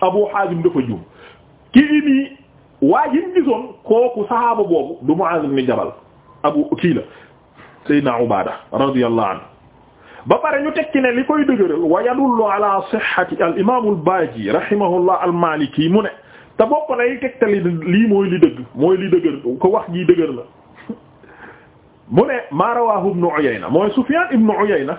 Abu Hazim dafa juum kii nii waa ji ñu gisoon kooku saxaaba boobu du Muaz ibn Jabal abu kii la Seydina Ubaada radiyallahu anhu ba pare ñu tekki ne li koy dëgëral wa yadullu ala sihhati al imaam al Baaji rahimahullah al Maliki mu ne te bokk na li tegtali lii mooy li dëgg mooy li dëgër ko wax jii dëgër la mu ne maa rawaahu ibnu Uyayna mooy Sufyaan ibnu Uyayna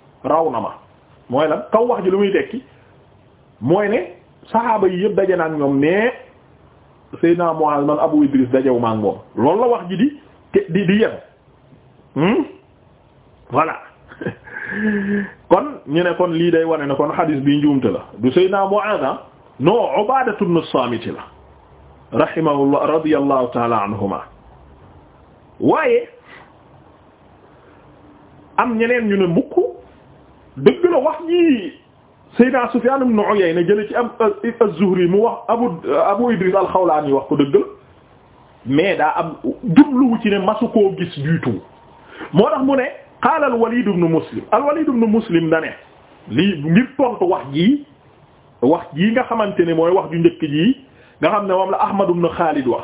raw na ma mooy lan kaw wax ji lu muy tekki mooy ne saxaaba yi yëpp daje na ak ñoom mais Seydina Muaz man Abu Idris dajewu ma ak moom loolu la wax ji di di di yem hmm? voilà kon ñu ne kon lii day wane ne kon xadis bi njuumte la du Seydina Muaz ah? non Ubaadatu ibn Saamit la rahimahullah radiyallahu taala anhuma waaye am ñeneen ñu ne mukk dëgg la wax ji Seydina Sufyaan ibn Uyayna jële ci am az-Zuhri mu wax Abu Abu Idris al-Xawlaani wax ko dëgg la mais daa am jubluwu ci ne masu koo gis du tout moo tax mu ne qaala al-Waliid ibn Muslim al-Waliid ibn Muslim da ne lii ngir tontu wax jii wax jii nga xamante ne mooy wax ju njëkk jii nga xam ne moom la Ahmad ibn Xaalid wax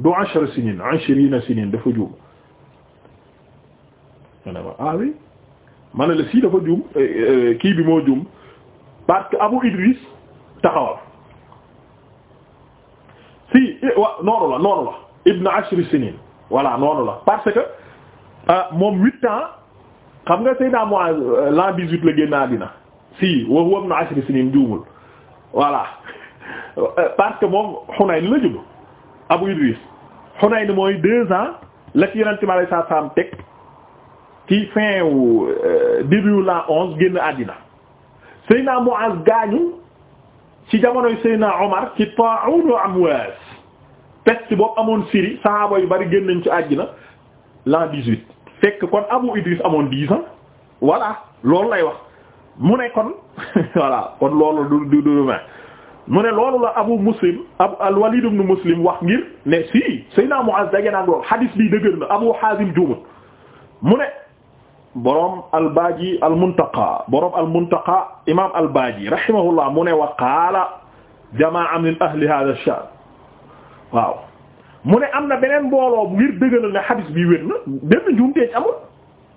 du ashra sinin ashrina sinin dafa juum ma ne ma ah oui ma ne la si dafa juum eh, eh, kii bi moo juum parce que Abu Idris taxawal si eh, wa noonu la noonu la ibn ashri sinin voilà noonu la parce que ah, moom huit ans xam nga Seydina Muaz euh, l'an dix-huit la génn àddina si wa huwa ibn ashri sinin juumul voilà parce que moom Hunayn la judd Abu Idris Hunayn mooy deux ans la ci yonente bi alayhi salaatu salaam teg ci fin wu euh, début l'an onze génn àddina Seydina Muaz gaañu ci jamonoy Seydina Omar ci ta'unu Amwaas peste boobu amoon Syrie sahaaba yu bari génn nañ ci àddina l'an dix-huit fekk kon Abu Idris amoon dix ans voilà loolu lay wax mu ne kon voilà kon loolu du du du ma mu ne loolu la abu muslim abu al-walid ibn muslim wax ngir ne si Seydina Muaz dageen ak loolu hadis bi dëgër na abu hazim juumut mu ne boroom al-Baaji al-Muntaqa boroom al-Muntaqa imaam al-Baaji rahimahullah mu ne wa qaala jamaa min ahli hadha ash-sha'n waaw mu ne am na beneen mbooloo ngir dëgëral ne hadis bi wér na benn juumtee ci amul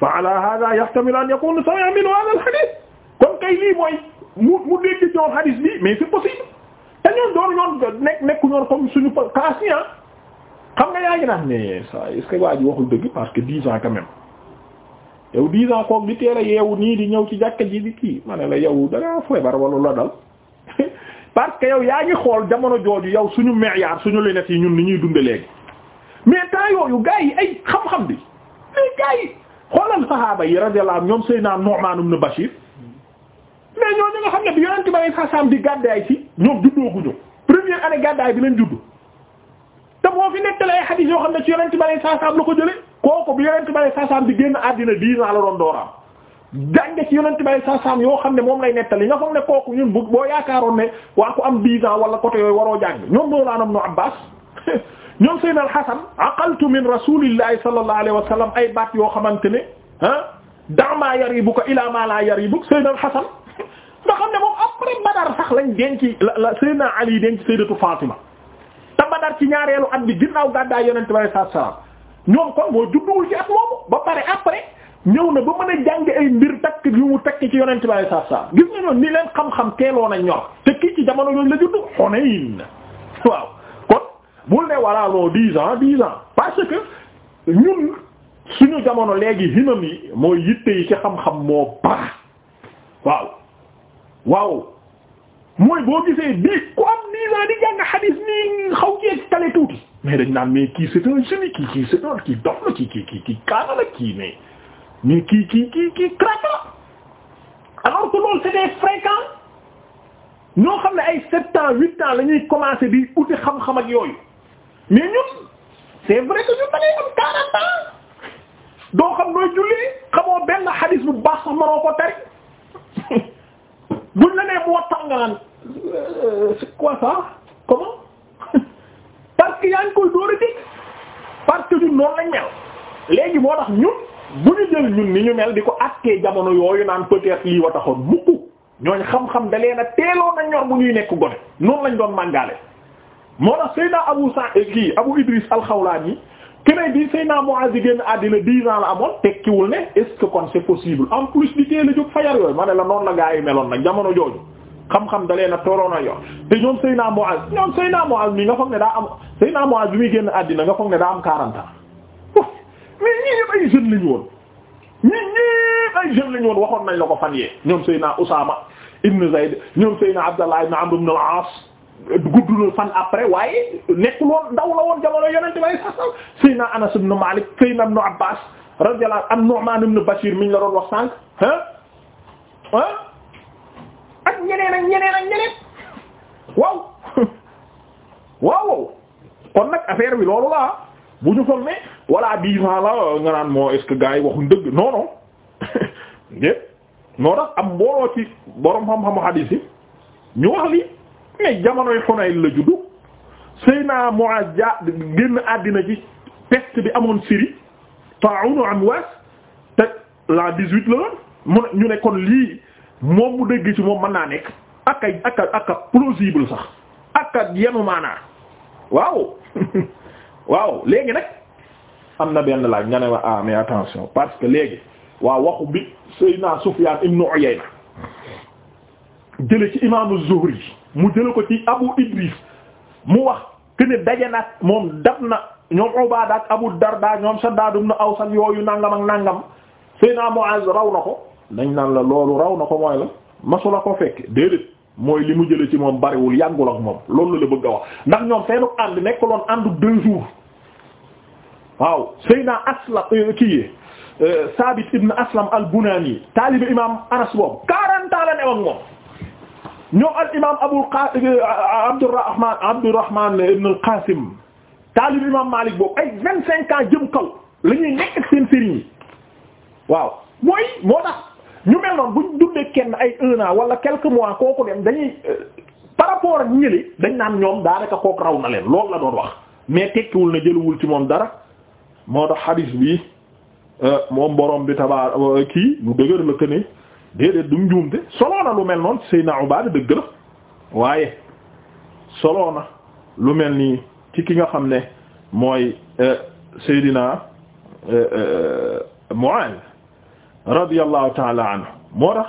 fa ala hada yahtamil an yakuna sami'a minhu hadha al hadith kon kay lii mooy mu mu dégg ñoom hadith bi mais c'est possible te ñoom doon ñoon nekk nekku ñoon comme suñu classe yi ah. xam nga yaa ngi naan mais ça est-ce que waa ji waxul dëgg parce que dix ans quand même yow dix ans koog di teel a yeewu nii di ñëw ci jàkka ji di kii ma ne la yow da ngaa feebar wala la dal parce que yow yaa ngi xool jamono jooju yow suñu meeyaar suñu lunettes yi ñun ni ñuy dunde léegi mais temps yooyu gars yi ay xam-xam bi ay gars yi xoolal sahaaba yi radiyallahu anhum ñoom Seydina Nu'man ibn Bashir mais ñooñu nga xam ne bi yonent bi alayhi salaam di gàddaay si ñoom juddooguñu première année gàddaay bi lañ judd te moo fi nettali ay xadiis yoo xam ne ci yonent bi alayhi salaam la ko jëlee kooku bi yonent bi alayhi salaam di génn àddina dix ans la doon dooraam jànge ci yonent bi alayhi salaam yoo xam ne moom lay nettali nga foog ne kooku ñun bu boo yaakaaroon ne waa ko am dix ans wala côté yooyu waroo jàng ñoom Mawlaana Ibn Abbaas ñoom Seydina Al Hasan aqaltu min rasuulillahi sallallahu alayhi wa sallam ay baat yoo xamante ne ah da maa yaribuka ilaa maa laa yaribuk Seydina Al Hasan nga xam ne moom après Badar sax lañ denc la Seydina Ali denc Sayyidatu Fatima te Badar ci ñaareelu at bi ginnaaw gàddaay yonent bi sallallahu alayhi wasallam ñoom kon moo judduwul ci at moomu ba pare après ñëw na ba mën a jàng ay mbir takk yu mu takk ci yonent bi sallallahu alayhi wasallam gis nga ñoom ni leen xam-xam teeloon a ñor te kii ci jamono yooyu la juddu Hunayn waaw kon bul ne walla non dix ans dix ans parce que ñun suñu jamono léegi himam yi mooy yitte yi ci xam-xam moo baax waaw waaw mooy boo gisee bii ku am nii laa di jàng xadiis nii xaw cee tale tuuti mais dañ naan mais kii c'est un génie kii kii c'est un kii dox la kii kii kii kii kaana la kii mais mais kii kii kii kii craque la alors que loolu c'était fréquent ñoo xam ne ay sept ans huit ans la ñuy commencer di uti xam-xam ak yooyu mais ñun c'est vrai que ñun da ngay am 40 ans doo xam nooy jullee xamoo benn xadis bu baax sax mënoo ko tari buñ la nee moo tax nga naan euh, c'est quoi ça comment parce que yaa ngi koy door a dégg parce que ñun noonu lañ mel léegi moo tax ñun bu ñu jël ñun ni ñu mel di ko àttee jamono yooyu naan peut-être lii wa taxoon mukk ñooñ xam-xam da leen a teeloon a ñor bu ñuy nekk gone noonu lañ doon màngaale moo tax Seydina Abu Sa eh, kii Abu Idris al-Khawlani keneen bi Seydina Muaz di génn àddina dix ans la amoon tekkiwul ne est-ce que kon c'est possible en plus di teel a jóg fajar yooyu ma ne la noonu la gaa yi meloon nag jamono jooju xam-xam da leen a toroon a yor te ñoom Seydina Muaz ñoom Seydina Muaz mi nga foog ne daa am Seydina Muaz bi muy génn àddina nga foog ne daa am 40 ans mais ñii yëpp ay jeunes lañu woon ñi ñépp ay jeunes lañu woon waxoon nañ la ko fan yee ñoom Seydina Usaama ibn Zayd ñoom Seydina Abdallah ibn Amr ibn al-As gudd na fan après waaye nekkul woon ndaw la woon jamono yonent bi sallallahu alayhi wasallam Seydina Anas ibn Malik Seydina ibn Abbas radiyallahu anhu Nu'man ibn Bashir mi ñu la doon wax sànq ah ah ak ñeneen ak ñeneen ak ñeneen waaw waaw kon nag affaire bi loolu la bu ñu foog ne voilà dix ans la nga naan moo est-ce que gars yi waxuñ dëgg non non ngeen moo tax am mbooloo ci borom xam-xamu hadis yi ñu wax li ne jamonoy Hunayn la juddu Seyna Muaz ja génn àddina ci peste bi amoon Syrie ta'unu Amwas te l'an dix-huit la woon mu ne ñu ne kon lii moom mu dégg ci moom mën naa nekk ak ay ak ak plausible sax ak ak yenu maanaa waaw waaw léegi nag am na benn laaj nga ne ma ah mais attention parce que léegi waaw waxu bi Seydina Sufyan ibn Uyayna jële ci imaamu Zuhri mu jële ko ci Abu Idris mu wax que ne daje nag moom dab na ñoom Ubaada ak Abu Darda ñoom Saddaad ibn Aws ak yooyu nangam ak nangam Seydina Muaz raw na ko dañ naan la loolu raw na ko mooy la masu la ko fekk déedéet mooy li mu jële ci moom bariwul yàggul ak moom loolu la bëgg a wax ndax ñoom seenu ànd nekkuloon àndu deux jours waaw Seydina Aslam euh, kii euh, Saabit ibn Aslam al-Bunani taalibe imaam Anas boobu 40 ans la ne woon moom ñoom al imaam Abul Qaasim euh, Abdurrahman Abdurrahman ibn al-Qaasim taalibe imaam Maalik boobu ay 25 ans jëm kaw la ñuy nekk ak seen sëriñ yi waaw mooy moo tax ñu mel noonu buñ dundee kenn ay un an wala quelques mois kooku dem dañuy par rapport ak ñële dañ naan ñoom daanaka kooku raw na leen loolu la doon wax. mais tekkiwul na jëluwul ci moom dara moo tax xadis bi euh, moom borom bi tabaar euh, kii lu dëgër la que ne déedéet du njuumte solo na lu mel noonu Seydina Ubaada dëgg la waaye solo na lu mel nii ci ki nga xam ne mooy euh, Seydina Muaaz radiyallahu taala anhu moo tax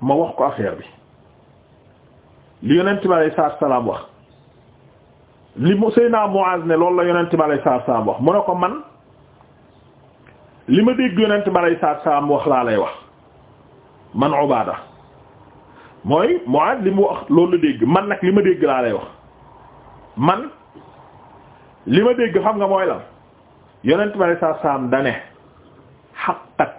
ma wax ko affaire bi li yonent bi alayhi salaatu salaam wax li mu Seydina Muaz ne loolu la yonent bi alayhi salaatu salaam wax mu ne ko man li ma dégg yonent bi alayhi salaatu salaam wax laa lay wax man Ubaada mooy Muaz li mu wax loolu la dégg man nag li ma dégg laa lay wax man li ma dégg xam nga mooy la yonent bi alayhi salaatu salaam dane xaqat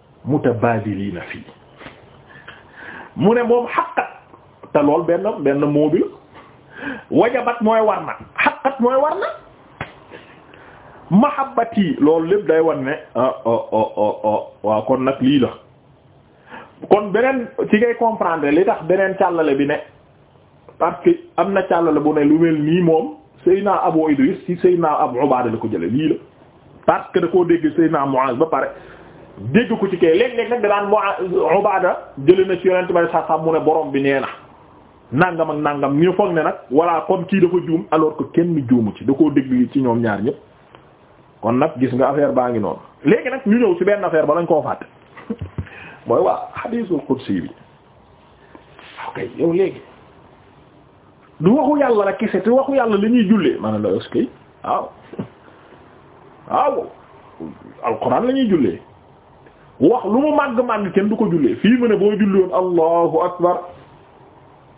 mutabaadiliina fii mu ne moom xaqat te lool benn benn moo bi wajabat mooy war na xaqat mooy war na mahabbati loolu lépp day wan ne ah, oh, oh, oh, waaw kon nag lii la kon beneen ci ngay comprendre li tax beneen càllale bi ne parce que am na càllale bu ne lu mel nii moom Seydina Abu Idris ci Seydina Abu Ubaada la ko jële lii la parce que da koo dégg Seydina Muaz ba pare dégg ko ci kay léeg-léeg nag danaan Muaz Ubaada jële na ci yonent bay sa sam mu ne borom bi nee na nangam ak nangam ñu foog ne nag voilà kon kii dafa juum alors que kenn juumu ci da koo dégg ci ñoom ñaar ñëpp kon nag gis nga affaire baa ngi noonu léegi nag ñu ñëw ci benn affaire ba lañ koo fàtte mooy waa hadiisul qudsi bi ok yow léegi du waxu yàlla la kese te waxu yàlla la ñuy jullee maanaam la est-ce que waaw waaw alxuraan la ñuy jullee wax lu mu màgg màgg kenn du ko jullee fii mu ne boo julli woon allahu akbar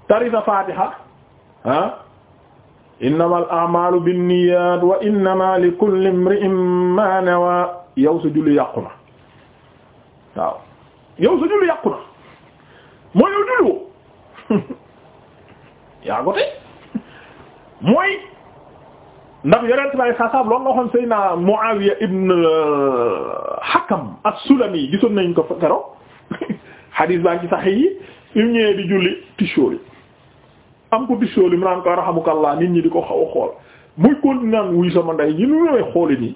tari sa fatiha ah innamal a'malu binniyat wa innama likulli imri'in ma nawa yow sa julli yàqu na waaw yow sa julli yàqu na mooy yow julli woo yaa ko tey mooy ndax yonent bi saa saam loolu la waxoon Seydina Muawiya ibn euh, Hakam as-Sulami gisoon nañ ko keroog xadiis baa ngi ci Sahih yi yu ñëwee di julli tisóoli am ko tisóoli mu naan ko raxamukallah nit ñi di ko xaw a xool muy continuer naan wuy sama ndey yi lu may xooli nii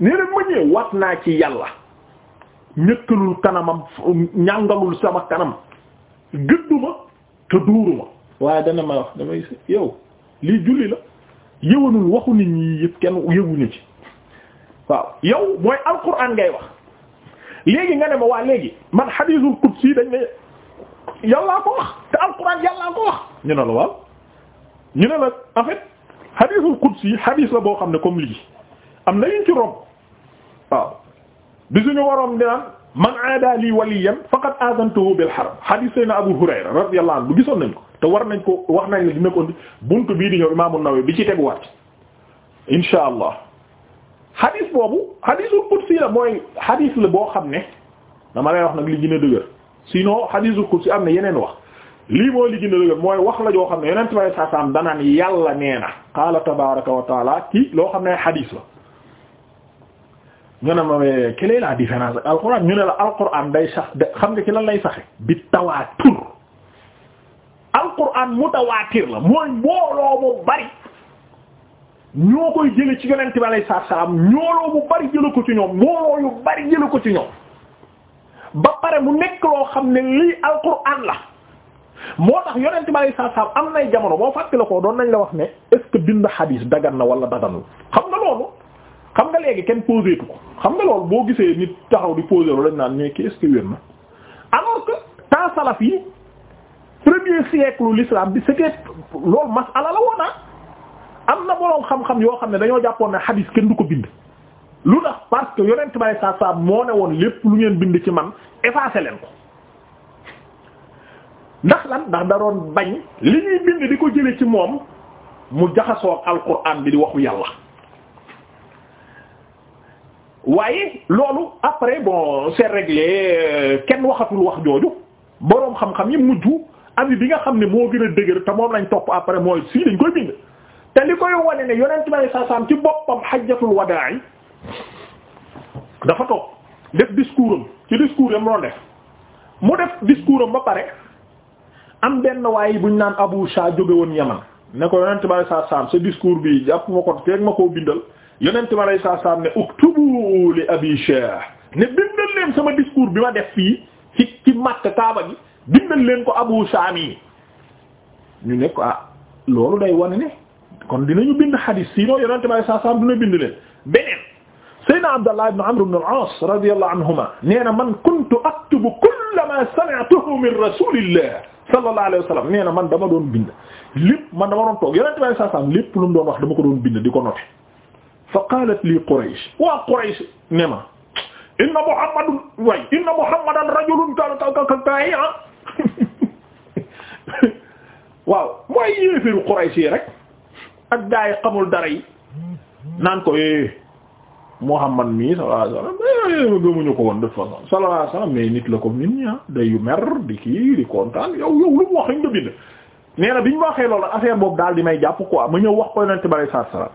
nee na ma ñëwee wat naa ci yàlla ñëkkalul kanamam ñàngalul sama kanam gëdduma te duuruma waaye dana ma wax damay yow lii julli la yëwanul waxu nit ñi yëpp kenn yëwuñu ci waaw yow mooy alquran ngay wax léegi nga ne ma waa léegi man hadithul qudsi dañ ne yàllaa ko wax te alquran yàllaa ko wax ñu ne la waaw ñu ne la en hadiisul qudsi hadiis la boo xam ne comme lii am na yuñ ci romb waaw bi suñu waroon di naan man aada lii waliyan faqad azantuhu bil harb hadiis sayna Abu Hurayra radiyallahu anhu gisoon nañ ko te war nañ ko wax nañ la dina ko buntu bii di ñëw Imaamu Nawawi bi ci teguwaat insha allah hadiis boobu hadiisul qudsi la mooy hadiis la boo xam ne dama lay wax nag li gën a dëgër sinon hadiisul qudsi am na yeneen wax lii mooy li gën a dëgër mooy wax la joo xam ne yeneen tubaab yi saa saam danaan yàlla nee na qaala tabaaraka wa taala ci loo xam ne hadiis la. ñu ne ma mais quelle est la différence ak alquran ñu ne la alquran day sax xam nga ci lan lay saxe bi tawaatur alquran mutawaatir la mooy mbooloo mu bari ñoo koy jële ci yonent bi alayhi salaam ñooloo mu bari jële ko ci ñoom mbooloo yu bari jële ko ci ñoom ba pare mu nekk loo xam ne lii alquran la moo tax yonent bi alayhi salaam am nay jamono boo fàttali ko doon nañ la wax ne est ce que bind xadiis dagan na wala daganul xam nga loolu xam nga léegi kenn posé tu ko xam nga loolu boo gisee nit taxaw di posé loolu dañ naan mais kii est ce que wér na alors que temps salaf yi premier siècle l'islam bi c'était loolu masala la woon ah. am na boroom xam-xam yoo xam ne dañoo jàppoon ne xadiis kenn du ko bind lu tax parce que yonent bi alayhi salaatu salaam moo ne woon lépp lu ngeen bind ci man effacé leen ko ndax lan ndax da doon bañ li ñuy bind di ko jële ci moom mu jaxasoo ak alquran bi di waxu yàlla waaye loolu après bon c'est réglé euh, kenn waxatul wax jooju boroom xam-xam yi mujj abi bi nga xam ne moo gën a dëgër te moom lañ topp après mooy si dañ koy bind te li koy wane ne yonent bi sallallahu alayhi wasallam ci boppam hajjatul wadaa dafa toog def discours am ci discours am loolu def mu def discours am ba pare am benn waaye buñ naan Abu Sha jóge woon Yaman ne ko yonent bi sallallahu alayhi wasallam sa discours bi jàpp ma ko teeg ma koo bindal yonent bi sallallahu alayhi wasallam ne uktubu li Abi Sha ne bindal leen sama discours bi ma def fii ci ci Makka Kaaba gi bindal leen ko Abu Shami ñu ne ko ah loolu day wane ne kon dinañu bind xadiis sinon yonente bi saa saa dina bind leen beneen Seydina Abdallah ibn Amr ibn al-As radiyallahu anhuma nee na man kuntu aktubu kulla ma sami'tuhu min rasulillah sallallahu alayhi wa sallam nee na man dama doon bind lépp man dama doon toog yonente bi saa saa lépp lu mu doon wax dama ko doon bind di ko noter fa qaalat lii Quraysh waa Quraysh ne ma inna Muhammadan way inna Muhammadan rajulun ka ka ka ka ah. waaw mooy yéefiru Quraysh yi rek ak gaa yi xamul dara yi naan ko eh Muhammad mii sallallahu alayhi wasallam eh, gëmuñu ko woon de toute façon sallallahu alayhi wasallam mais nit la ko nit ñi ah. day yu mer di kii di kontaan yow yow lu mu wax nga bind nee na bi ñu waxee loolu affaire boobu daal di may jàpp quoi ma ñëw wax ko yonent bi sallallahu alayhi wasallam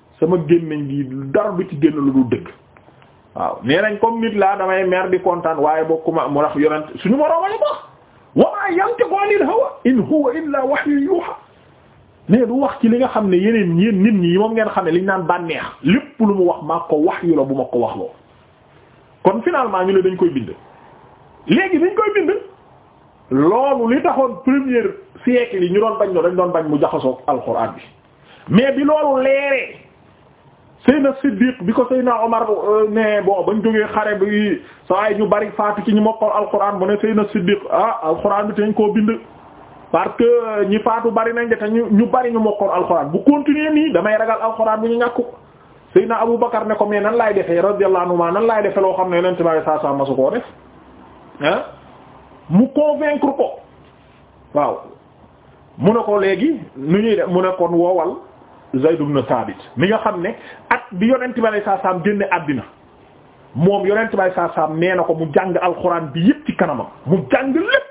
sama gémmiñ gi dara du ci génn lu dul dëgg waaw nee nañ comme nit laa damay mer di kontaan waaye bokkuma mu tax yonent suñu moroom la wax wa maa yantiqu anil hawa in huwa illaa wahyun yuuhaa mais du wax ci li nga xam ne yeneen yéen nit ñi moom ngeen xam ne liñ naan bànneex lépp lu mu wax maa ko wax yu la bu ma ko wax loo kon finalement ñu ne dañ koy bind léegi dañ koy bind loolu li taxoon premier siècle yi ñu doon bañ no dañ doon bañ mu jaxasoo alxuraan bi mais bi loolu leeree Seyna Siddiq bi ko Seyna Omar euh, ne bon bañ jógee xare bi saa yi ñu bari faatu ci ñu mokkal alxuraan mu ne Seyna Siddiq ah alxuraan bi teñ koo bind parce que euh, ñi faatu bari nañ de te ñu ñu bari ñu mokkal alxuraan bu continuer nii damay ragal alxuraan bu ñu ñàkk Seyna Abu Bakar ne ko mais nan laay defee radiyallahu anhu nan laay defee loo xam ne Yonent bi sallallahu alayhi wasallam masu koo def ah mu convaincre ko waaw mu ne ko léegi nu ñuy def mu ne kon woowal Zayd ibn Thabit mi nga xam ne at bi yonent bi alayhi salaam génne àddina moom yonent bi alayhi salaam nee na ko mu jàng alxuraan bi yëpp ci kanamam mu jàng lépp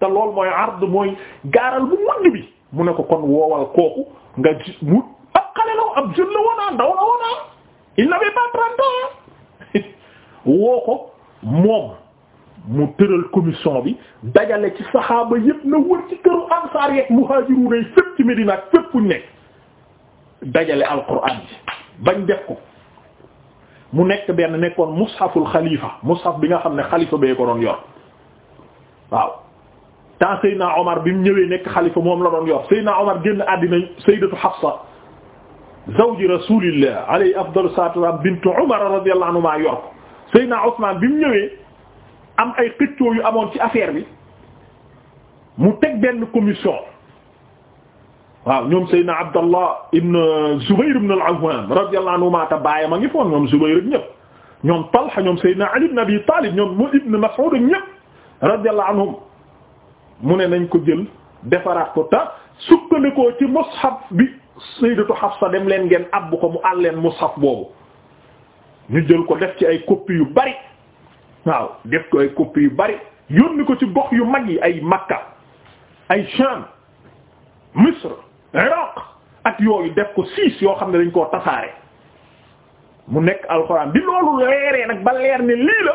te loolu mooy ard mooy gaaral bu mujj bi mu ne ko kon woowal kooku nga gis mu ab xale la ab jeune la woon ah, ndaw la woon ah. il n'avait pas 30 ans woo ko moom mu tëral commission bi dajale ci saxaaba yépp na wër ci këru ansaar yeek muhaajiruun yi fépp ci Medina ak fépp fuñ nekk dajale alquran bi bañ def ko mu nekk benn nekkoon mushaful xalifa mushaf bi nga xam ne xalifa bee ko doon yor waaw temps Seydina Omar bi mu ñëwee nekk xalifa moom la doon yor Seydina Omar génn àddina Sayyidatu Hafsa zawji rasulillah alayhi afdalu salaatu wa salaam bintu Umar radiyallahu anhuma yor ko Seydina Ousmane bi mu ñëwee am ay xëccoo yu amoon ci affaire bi mu teg benn commission waaw ñoom Seydina Abdallah ibn Zubayr ibn al-Awwam radiyallahu anhuma ta baay ma ngi foon ñoom Zubayr ak ñëpp ñoom Talha ñoom Seydina Ali ibn Abi Talib ñoom ibn Mas'ud ak ñëpp radiyallahu anhum mu ne nañ ko jël defaraat ko ta sukkandikoo ci mushaf bi sayyidatu Hafsa dem leen ngeen abbu ko mu àll leen mushaf boobu ñu jël ko def ci ay copie yu bari waaw def ko ay copie yu bari yónni ko ci gox yu mag yi ay Makka ay Sham Misr Iraq ak yooyu def ko siis yoo xam ne dañ koo tasaare mu nekk alxuraan bi loolu leeree nag ba leer ne lii la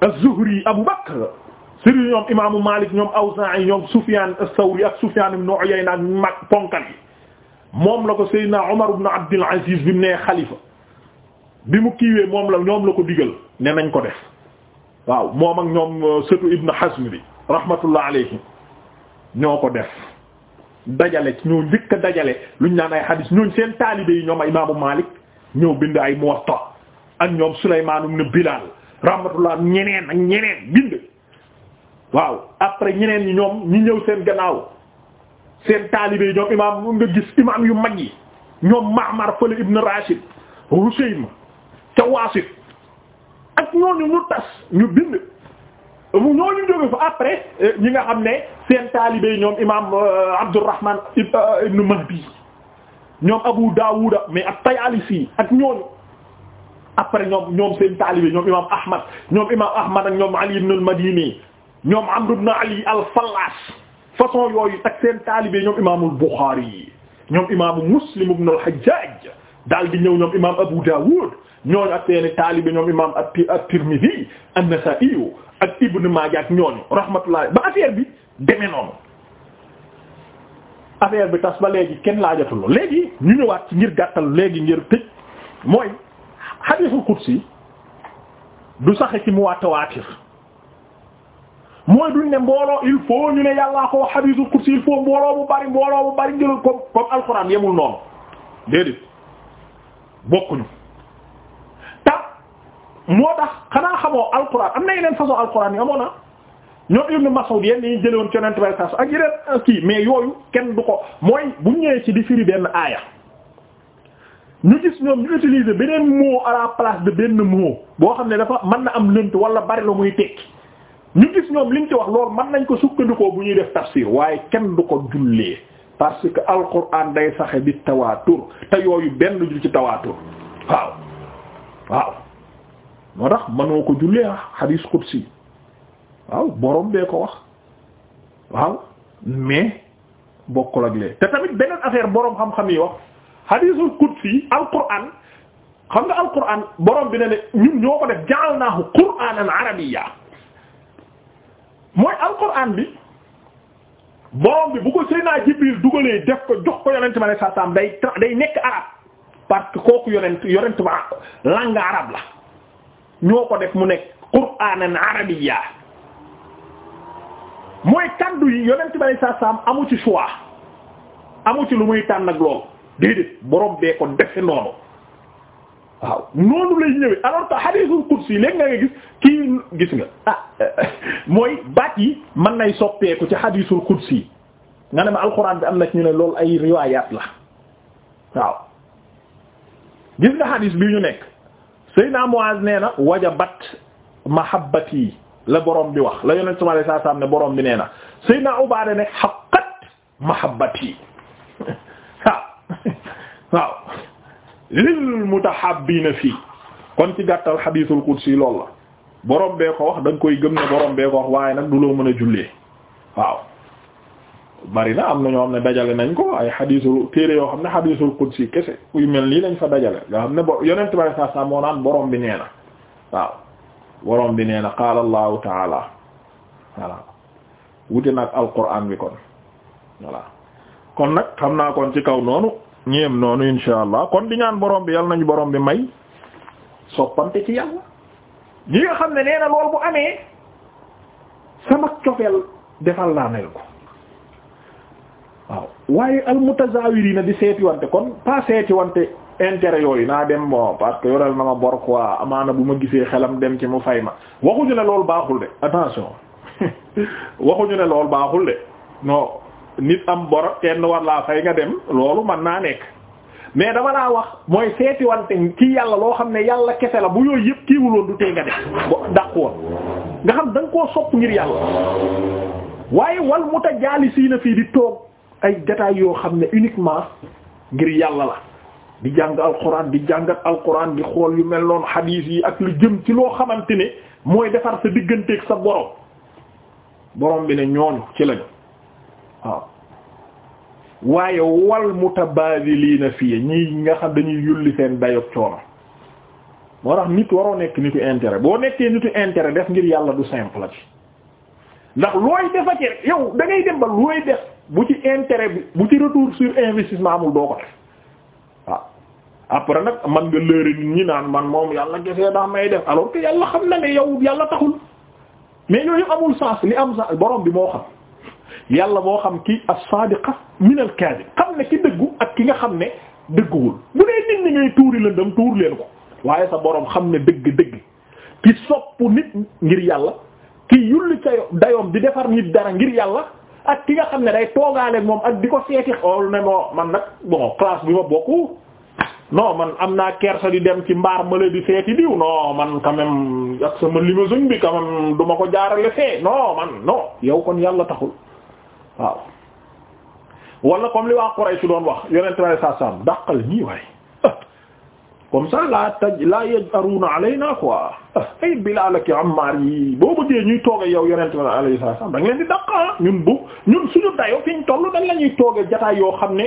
az-Zuhri Abu Bakr sëriñ ñoom imaamu Malik ñoom Awzaa'i ñoom Sufyaan as-Sawri ak Sufyaan ibn Uyayna ak mag ponkal yi moom la ko Seydina Umar ibn Abdul Aziz bi mu nee xalifa bi mu kiiwee moom la ñoom la ko digal ne nañ ko def waaw moom ak ñoom euh, sëtu Ibn Hazm bi rahmatullah alayhi ñoo ko def dajale ñoo njëkk a dajale luñ naan ay xadiis ñooñ seen taalibe yi ñoom ay imaamu Malik ñëw bind ay Muwatta ak ñoom Sulaymaan ibn Bilaal rahmatullah ñeneen ak ñeneen bind waaw après ñeneen ñi ñoom ñi ñëw seen gannaaw seen taalibe yi ñoom imaam nga gis imaam yu mag yi ñoom Ma'mar fële ibn Rashid Husaym ca Waasit ak ñooñu ñu tas ñu bind mu ñooñu jóge fa après eh, ñi nga xam ne seen taalibe ñoom imaam eh, Abdurrahman eh, ibn Mahdi ñoom Abu Daawuda mais ak Tayaalisi ak ñooñu après ñoom ñoom seen taalibe ñoom imaam Ahmad ñoom imaam Ahmad ak ñoom Ali ibn al-Madini ñoom Amr ibn Ali al-Fallas façon yooyu ak seen taalibe ñoom imaamul Bukhari yi ñoom imaamu Muslim ibn al-Hajjaj daal di ñëw ñoom imaam Abu Dawud ñooñu ak seen taalibe ñoom imaam at-Tirmidhi an-Nasa'i ak Ibn Majah ak ñooñu rahmatullah ba affaire bi deme noonu affaire bi tas ba léegi kenn laajatul léegi ñu ñëwaat ci ngir gàttal léegi ngir tëj mooy hadiisul qudsi du saxe ci mutawaatir mooy duñ ne mbooloo il faut ñu ne yàllaa ko wax hadiisul qudsi il faut mbooloo bu bari mbooloo bu bari njëlal comme comme alxuraan yemul noonu déedéet bokkuñu ta moo tax xanaa xamoo alxuraan am na yeneen façon alxuraan yi amoon na ñoom Ibn Mas'ud yenn yi jëlee woon ci Yonent bi sallallahu alayhi wasallam ak yeneen kii mais yooyu kenn du ko mooy bu ñëwee ci di firi benn aaya ñu gis ñoom ñu utiliser beneen mot à la place de benn mot boo xam ne dafa mën na am lënt wala bari la muy tekki ñu gis ñoom liñ ci wax loolu mën nañ ko sukkandikoo bu ñuy def tafsir waaye kenn du ko jullee parce que alquran day saxe bi tawaatur te yooyu benn ju ci tawaatur waaw waaw moo tax mënoo ko jullee ah hadis qudsi waaw borom bee ko wax waaw mais bokkul ak lee te tamit beneen affaire borom xam-xam yi wax hadiisul qudsi alquran xam nga alquran borom bi ne ne ñun ñoo ko def ja'alnaahu qur'aanan arabiyya mooy alquran bi borom bi bu ko Seydina Jibril dugalee def ko jox ko yonent ma ne saa saam day day nekk arab parce que kooku yonent yonent ba langue arabe la. ñoo ko def mu nekk qur'aanan arabiyya mooy kaddu yi yonent bi alayhi salaam amu ci choix amu ci lu muy tànn ak loolu déedéet borom bee ko defe noonu waaw noonu lay ñëwee alors que hadithul qudsi yi léegi nga nga gis kii gis nga ah mooy baat yi mën nay soppeeku ci hadithul qudsi yi nga ne ma alxuraan bi am na ci ñu ne loolu ay riwaayaat la waaw gis nga hadith bi ñu nekk Seydina Muaz nee na wajabat mahabbati la borom bi wax la yonent sallallahu alayhi wasallam ne borom bi nee na Seydina Ubaada ne haqqat mahabbati waaw waaw lil mutahabbiina fii kon ci gàttal hadithul qudsi loolu la borom bee ko wax da koy gëm ne borom bee ko wax waaye nag du loo mën a jullee waaw bari na am na ñoo xam ne dajale nañ ko ay xadiisul téere yoo xam ne xadiisul qudsi kese yu mel nii lañ fa dajale nga xam ne bo yonent bi saa saa moo naan borom bi nee na waaw borom bi nee na qaala allahu taala voilà wute nag alquran bi kon voilà kon nag xam naa kon ci kaw noonu ñeem noonu insha allah kon di ñaan borom bi yal nañu borom bi may soppante ci yàlla. yi nga xam ne nee na loolu bu amee sama cofeel defal naa nel ko waaw waaye al mutazawirina di seeti wante kon pas seeti wante intérêt yooyu naa dem bon parce que yoreel na ma bor quoi amaana bu ma gisee xelam dem ci mu fay ma waxuñu ne loolu baaxul de attention waxuñu ne loolu baaxul de non nit am bor kenn war laa fay nga dem loolu mën naa nekk mais dama laa wax mooy seeti wante ci yàlla loo xam ne yàlla kese la bu yooyu yëpp kiiwuloon du tee nga def dàq woon nga xam da nga koo sopp ngir yàlla waaye wal mutajaalisiina fii di toog ay jataay yoo xam ne uniquement ngir yàlla la di jàng alquran di jàngat alquran di xool yu mel noonu xadiis yi ak lu jëm ci loo xamante ne mooy defar sa digganteeg sa borom borom bi ne ñooñu ci lañu waaw waaye wal mutabaadiliina fii ñii nga xam dañuy yulli seen dayob coono moo tax nit waroo nekk nitu intérêt boo nekkee nitu intérêt def ngir yàlla du simple la ci ndax looy defati rek yow da ngay dem ba looy def bu ci intérêt bi bu ci retour sur investissement amul doo ko def waaw après nag man nga lëre nit ñi naan man moom yàlla gesee daa may def alors que yàlla xam na ne yow yàlla taxul mais yooyu yëpp amul sens li am sens borom bi moo xam yàlla moo xam ki as-sadiqa min al-kadhib xam ne ki dëggu ak ki nga xam ne dëgguwul bu dee nit ñi ngay tuuri lëndëm tuur leen ko waaye sa borom xam ne dëgg-dëgg ki sopp nit ngir yàlla ki yulli ca dayoom di defar nit dara ngir yàlla ak ki nga xam ne day toogaale moom ak di ko seeti xool ne moo man nag bon classe bi ma bokku non man am naa kersa di dem ci mbaar mala di seeti diw non man quand même ak sama limousine bi quand même du ma ko jaarale fee non man non yow kon yàlla taxul waaw wala comme li waa Quraysh doon wax yonent bi saa saam dàqal ñii waay comme ça la taj la yaj'aruna alayna quoi ay Bilaal ak Ammaar yi boo bëggee ñuy tooge yow yonent bi alayhi salaam da nga leen di dàqa ah. ñun bu ñun suñu dayo fi ñu toll dañ la ñuy tooge jataay yoo xam ne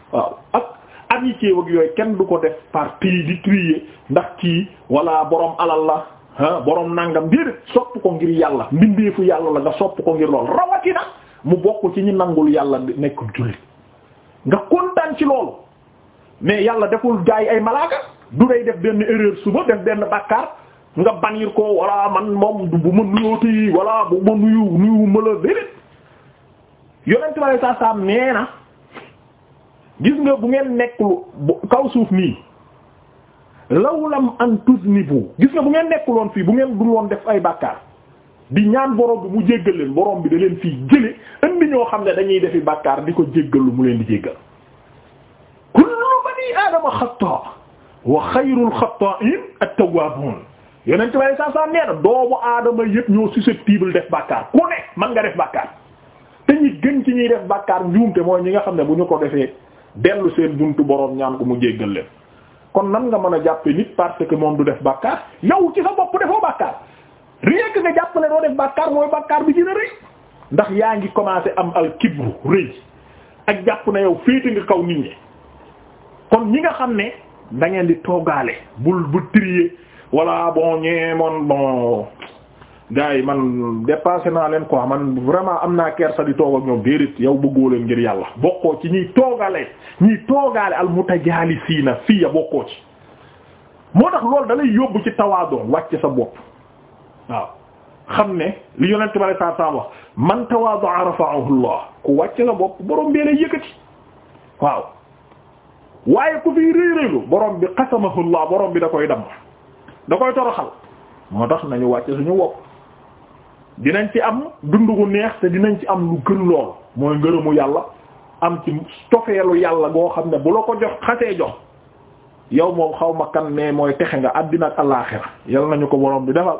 waaw ak amitié ak yooyu kenn du ko def par tri di trier ndax kii wala borom alal la ah borom nangam déedéet sopp ko ngir yàlla mbindeefu yàlla la nga sopp ko ngir lool rawatina mu bokk ci ñu nangul yàlla nekk jullit nga kontaan ci loolu mais yàlla deful jaay ay malaaka du day def benn erreur suba def benn bàkkaar nga bannir ko wala man moom bu ma nuyooti wala bu ma nuyu nuyu ma la déedéet yonent bi sallallahu alayhi wasallam nee na gis nga bu ngeen nekk lu kaw suuf nii law lam an tuznibu gis nga bu ngeen nekkuloon fii bu ngeen dul woon def ay bàkkaar di ñaan borom bi mu jéggal leen borom bi da leen fii jële indi ñoo xam ne dañuy defi bàkkaar di ko jéggalu mu leen di jéggal kullu bani aadama xataa wa xayrul xataa'iin at-tawwaabuun yeneen ci waaye saa saa nee na doomu aadama yëpp ñoo susceptible def bàkkaar ku ne man nga def bàkkaar te ñi gën ci ñuy def bàkkaar njuumte mooy ñi nga xam ne bu ñu ko defee dellu seen buntu boroom ñaan ko mu jéggal leen kon nan nga mën a jàppe nit parce que moom du def bàkkaar yow ci sa bopp defoo bàkkaar rien que nga jàpp ne doo def bàkkaar mooy bàkkaar bi gën a rëy ndax yaa ngi commencé am al kibru rëy ak jàpp na yow féete nga kaw nit ñi kon ñi nga xam ne da ngeen di toogaale bul bu trier walla bon ñee moon bon gars yi man dépassé naa leen quoi man vraiment am naa kersa di toog ak ñoom déedéet yow bëggoo leen ngir yàlla bokkoo ci ñuy toogale ñuy toogaale al mutajaalisiina fii ya bokkoo ci moo tax loolu da lay yóbbu ci tawaadoon wàcc sa bopp waaw xam ne li yonent bi saa saa wax man tawaada'a rafa'ahu Allah ku wàcc sa bopp borom bee lay yëkkati waaw waaye ku fiy rëy rëylu borom bi qasamahullah borom bi da koy damm da koy toroxal moo tax nañu wàcce suñu wopp dinañ ci am dund gu neex te dinañ ci am lu gën lool mooy ngërëmu yàlla am ci tofeelu yàlla goo xam ne bu la ko jox xasee jox yow moom xaw ma kan mais mooy texe nga àddina ak alaaxira yal nañu ko borom bi defal